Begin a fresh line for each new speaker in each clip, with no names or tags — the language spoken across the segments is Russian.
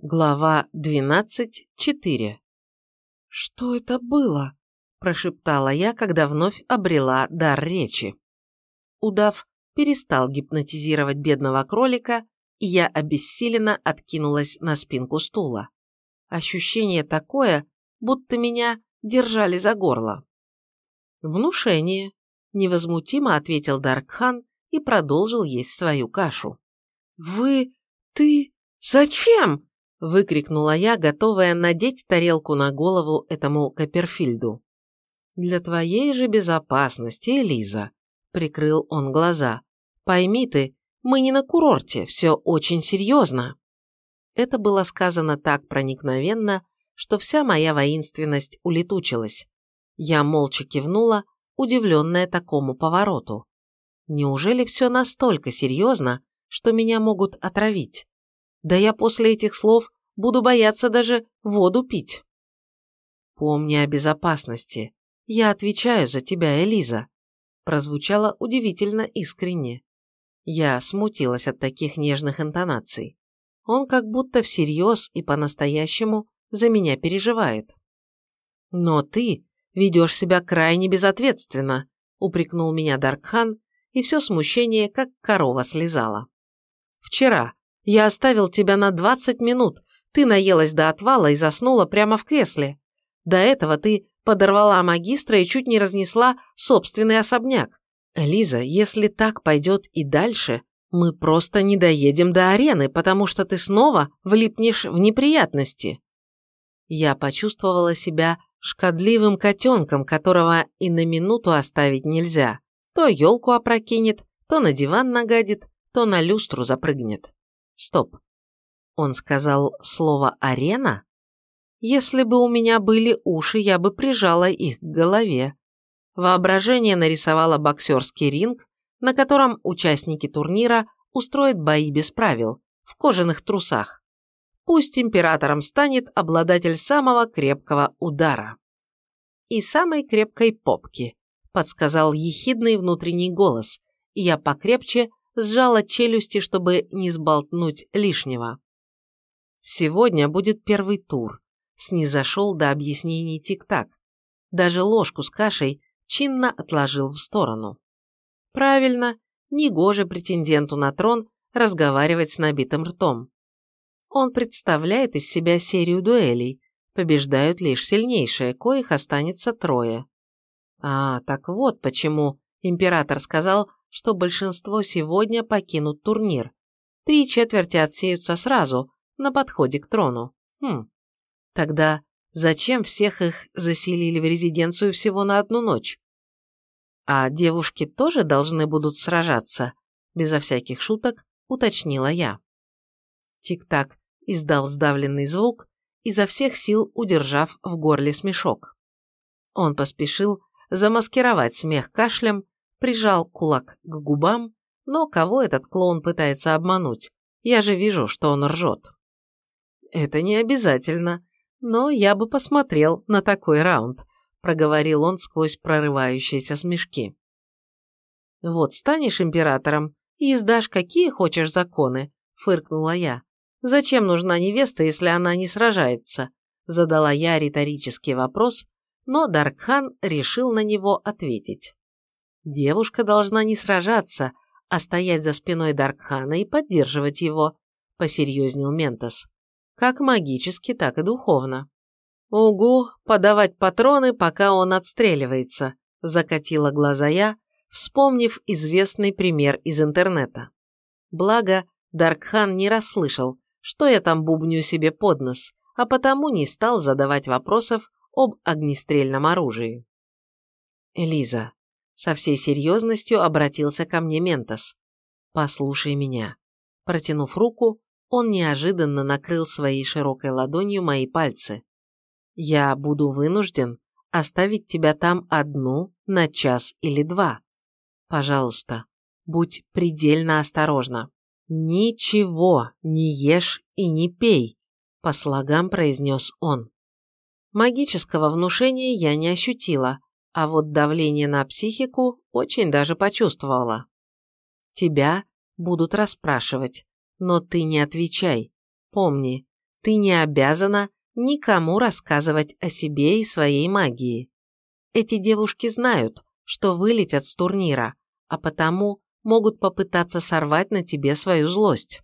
Глава 12.4 «Что это было?» – прошептала я, когда вновь обрела дар речи. Удав перестал гипнотизировать бедного кролика, и я обессиленно откинулась на спинку стула. Ощущение такое, будто меня держали за горло. «Внушение», – невозмутимо ответил Даркхан и продолжил есть свою кашу. «Вы... ты... зачем?» – выкрикнула я, готовая надеть тарелку на голову этому Копперфильду. «Для твоей же безопасности, Элиза», – прикрыл он глаза. «Пойми ты, мы не на курорте, все очень серьезно». Это было сказано так проникновенно, что вся моя воинственность улетучилась. Я молча кивнула, удивленная такому повороту. Неужели все настолько серьезно, что меня могут отравить? Да я после этих слов буду бояться даже воду пить. Помни о безопасности. Я отвечаю за тебя, Элиза. Прозвучало удивительно искренне. Я смутилась от таких нежных интонаций. Он как будто всерьез и по-настоящему за меня переживает. Но ты ведешь себя крайне безответственно, упрекнул меня Даркхан, и все смущение, как корова, слезала. Вчера я оставил тебя на 20 минут. Ты наелась до отвала и заснула прямо в кресле. До этого ты подорвала магистра и чуть не разнесла собственный особняк. Лиза, если так пойдет и дальше, мы просто не доедем до арены, потому что ты снова влипнешь в неприятности. Я почувствовала себя шкодливым котенком, которого и на минуту оставить нельзя. То елку опрокинет, то на диван нагадит, то на люстру запрыгнет. Стоп. Он сказал слово «арена»? Если бы у меня были уши, я бы прижала их к голове. Воображение нарисовало боксерский ринг, на котором участники турнира устроят бои без правил, в кожаных трусах. Пусть императором станет обладатель самого крепкого удара. И самой крепкой попки, подсказал ехидный внутренний голос, и я покрепче сжала челюсти, чтобы не сболтнуть лишнего. Сегодня будет первый тур. Снизошел до объяснений тик-так. Даже ложку с кашей чинно отложил в сторону. Правильно, негоже претенденту на трон разговаривать с набитым ртом. Он представляет из себя серию дуэлей, побеждают лишь сильнейшие, коих останется трое. А, так вот почему император сказал, что большинство сегодня покинут турнир. Три четверти отсеются сразу, на подходе к трону. Хм. Тогда зачем всех их заселили в резиденцию всего на одну ночь? А девушки тоже должны будут сражаться? Безо всяких шуток уточнила я. Тик-так издал сдавленный звук, изо всех сил удержав в горле смешок. Он поспешил замаскировать смех кашлем прижал кулак к губам, но кого этот клоун пытается обмануть? Я же вижу, что он ржет. Это не обязательно, но я бы посмотрел на такой раунд, проговорил он сквозь прорывающиеся смешки. Вот станешь императором и издашь какие хочешь законы, фыркнула я. Зачем нужна невеста, если она не сражается? Задала я риторический вопрос, но Даркхан решил на него ответить. Девушка должна не сражаться, а стоять за спиной Даркхана и поддерживать его, посерьезнел Ментос. Как магически, так и духовно. Угу, подавать патроны, пока он отстреливается, закатила глаза я, вспомнив известный пример из интернета. Благо, Даркхан не расслышал, что я там бубню себе под нос, а потому не стал задавать вопросов об огнестрельном оружии. Элиза, со всей серьезностью обратился ко мне Ментос. «Послушай меня». Протянув руку, он неожиданно накрыл своей широкой ладонью мои пальцы. «Я буду вынужден оставить тебя там одну на час или два. Пожалуйста, будь предельно осторожна. Ничего не ешь и не пей», – по слогам произнес он. Магического внушения я не ощутила, а вот давление на психику очень даже почувствовала. Тебя будут расспрашивать, но ты не отвечай. Помни, Ты не обязана никому рассказывать о себе и своей магии. Эти девушки знают, что вылетят с турнира, а потому могут попытаться сорвать на тебе свою злость.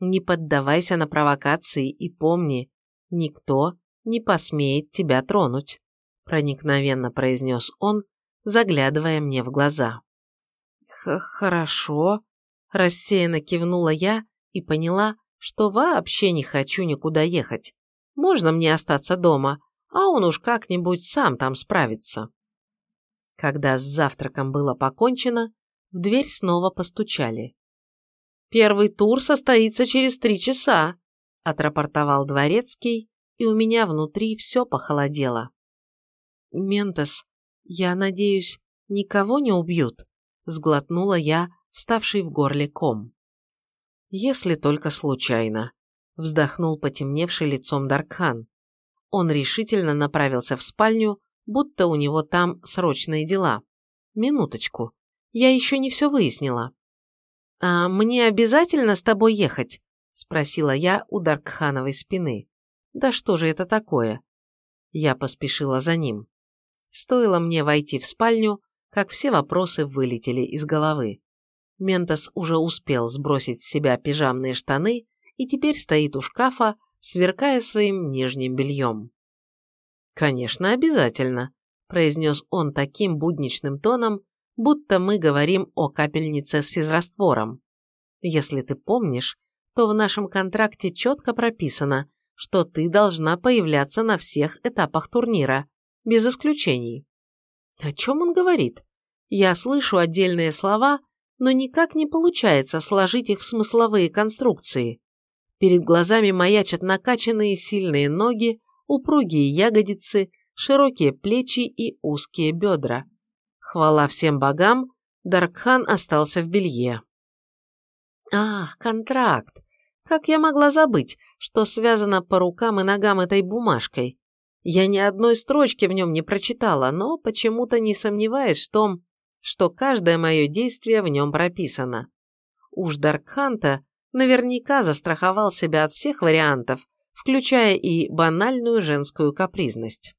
Не поддавайся на провокации и помни, никто не посмеет тебя тронуть», проникновенно произнес он, заглядывая мне в глаза. «Хорошо», – рассеянно кивнула я и поняла, что вообще не хочу никуда ехать. Можно мне остаться дома, а он уж как-нибудь сам там справится. Когда с завтраком было покончено, в дверь снова постучали. «Первый тур состоится через три часа», – отрапортовал дворецкий, и у меня внутри все похолодело. «Ментос, я надеюсь, никого не убьют?» – сглотнула я, вставший в горле ком. «Если только случайно», – вздохнул потемневший лицом Даркхан. Он решительно направился в спальню, будто у него там срочные дела. «Минуточку, я еще не все выяснила». «А мне обязательно с тобой ехать?» – спросила я у Даркхановой спины. «Да что же это такое?» Я поспешила за ним. Стоило мне войти в спальню, как все вопросы вылетели из головы. Ментос уже успел сбросить с себя пижамные штаны и теперь стоит у шкафа, сверкая своим нижним бельем. «Конечно, обязательно», – произнес он таким будничным тоном, будто мы говорим о капельнице с физраствором. Если ты помнишь, то в нашем контракте четко прописано, что ты должна появляться на всех этапах турнира, без исключений. О чем он говорит? Я слышу отдельные слова, но никак не получается сложить их в смысловые конструкции. Перед глазами маячат накачанные сильные ноги, упругие ягодицы, широкие плечи и узкие бедра. Хвала всем богам, Даркхан остался в белье. Ах, контракт! Как я могла забыть, что связано по рукам и ногам этой бумажкой? Я ни одной строчки в нем не прочитала, но почему-то не сомневаюсь в том, что каждое мое действие в нем прописано. Уж Даркханта наверняка застраховал себя от всех вариантов, включая и банальную женскую капризность.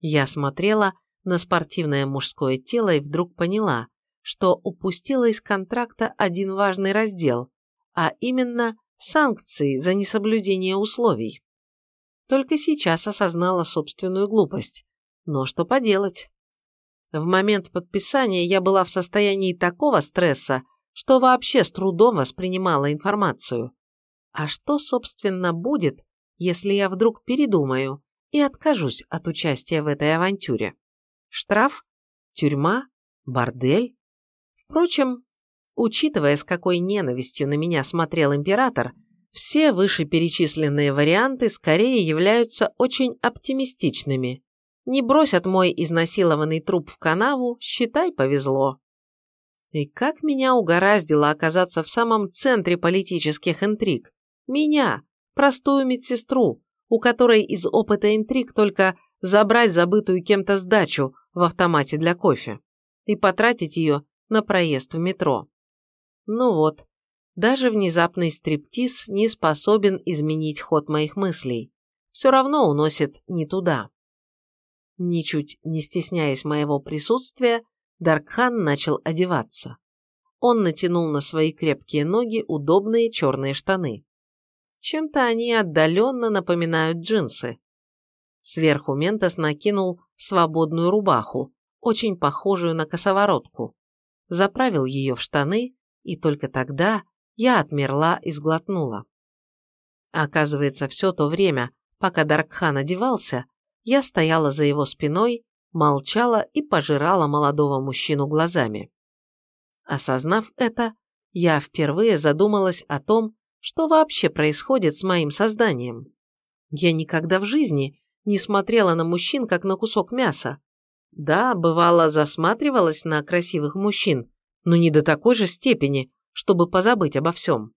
Я смотрела на спортивное мужское тело и вдруг поняла, что упустила из контракта один важный раздел, а именно санкции за несоблюдение условий. Только сейчас осознала собственную глупость. Но что поделать? В момент подписания я была в состоянии такого стресса, что вообще с трудом воспринимала информацию. А что, собственно, будет, если я вдруг передумаю и откажусь от участия в этой авантюре? Штраф? Тюрьма? Бордель? Впрочем, учитывая, с какой ненавистью на меня смотрел император, все вышеперечисленные варианты скорее являются очень оптимистичными. Не бросят мой изнасилованный труп в канаву, считай, повезло. И как меня угораздило оказаться в самом центре политических интриг. Меня, простую медсестру, у которой из опыта интриг только забрать забытую кем-то сдачу, в автомате для кофе и потратить ее на проезд в метро. Ну вот, даже внезапный стриптиз не способен изменить ход моих мыслей. Все равно уносит не туда. Ничуть не стесняясь моего присутствия, Даркхан начал одеваться. Он натянул на свои крепкие ноги удобные черные штаны. Чем-то они отдаленно напоминают джинсы. Сверху Ментос накинул свободную рубаху, очень похожую на косоворотку. Заправил ее в штаны, и только тогда я отмерла и сглотнула. Оказывается, все то время, пока Даркхан одевался, я стояла за его спиной, молчала и пожирала молодого мужчину глазами. Осознав это, я впервые задумалась о том, что вообще происходит с моим созданием. Я никогда в жизни не смотрела на мужчин, как на кусок мяса. Да, бывало, засматривалась на красивых мужчин, но не до такой же степени, чтобы позабыть обо всем.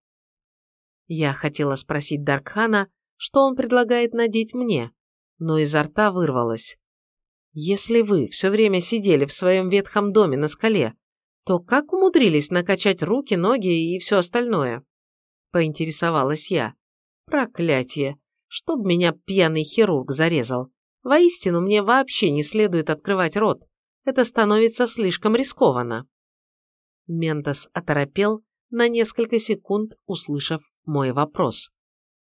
Я хотела спросить Даркхана, что он предлагает надеть мне, но изо рта вырвалось. Если вы все время сидели в своем ветхом доме на скале, то как умудрились накачать руки, ноги и все остальное? Поинтересовалась я. Проклятие! Чтоб меня пьяный хирург зарезал. Воистину, мне вообще не следует открывать рот. Это становится слишком рискованно. Ментос оторопел на несколько секунд, услышав мой вопрос.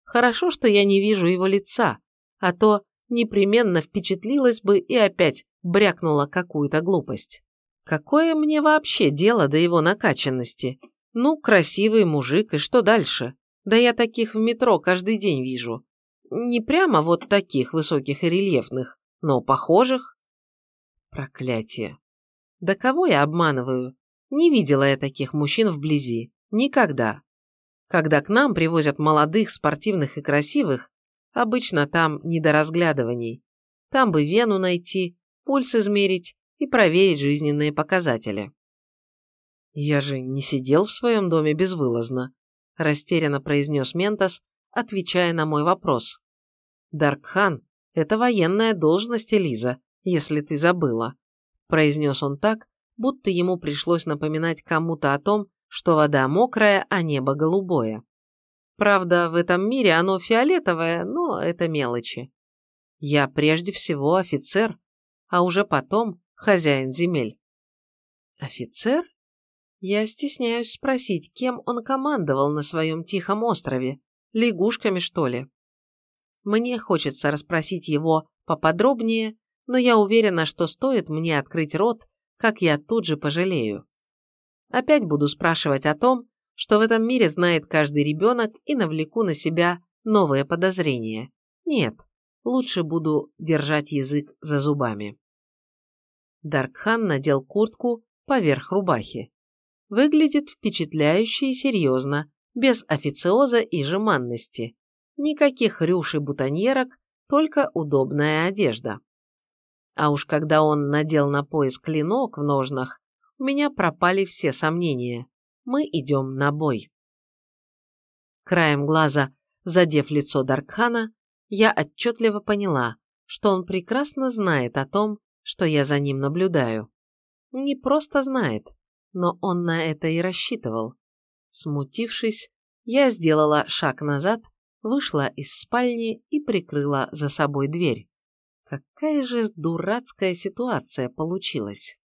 Хорошо, что я не вижу его лица, а то непременно впечатлилась бы и опять брякнула какую-то глупость. Какое мне вообще дело до его накачанности? Ну, красивый мужик, и что дальше? Да я таких в метро каждый день вижу. Не прямо вот таких высоких и рельефных, но похожих. Проклятие. Да кого я обманываю? Не видела я таких мужчин вблизи. Никогда. Когда к нам привозят молодых, спортивных и красивых, обычно там не до разглядываний. Там бы вену найти, пульс измерить и проверить жизненные показатели. «Я же не сидел в своем доме безвылазно», – растерянно произнес Ментос, отвечая на мой вопрос. «Даркхан – это военная должность, Элиза, если ты забыла», – произнес он так, будто ему пришлось напоминать кому-то о том, что вода мокрая, а небо голубое. Правда, в этом мире оно фиолетовое, но это мелочи. Я прежде всего офицер, а уже потом хозяин земель. Офицер? Я стесняюсь спросить, кем он командовал на своем тихом острове? Лягушками, что ли? Мне хочется расспросить его поподробнее, но я уверена, что стоит мне открыть рот, как я тут же пожалею. Опять буду спрашивать о том, что в этом мире знает каждый ребенок и навлеку на себя новые подозрения. Нет, лучше буду держать язык за зубами. Даркхан надел куртку поверх рубахи. Выглядит впечатляюще и серьезно, без официоза и жеманности. Никаких рюш и бутоньерок, только удобная одежда. А уж когда он надел на пояс клинок в ножнах, у меня пропали все сомнения. Мы идем на бой. Краем глаза, задев лицо Даркхана, я отчетливо поняла, что он прекрасно знает о том, что я за ним наблюдаю. Не просто знает, но он на это и рассчитывал. Смутившись, я сделала шаг назад, вышла из спальни и прикрыла за собой дверь. Какая же дурацкая ситуация получилась.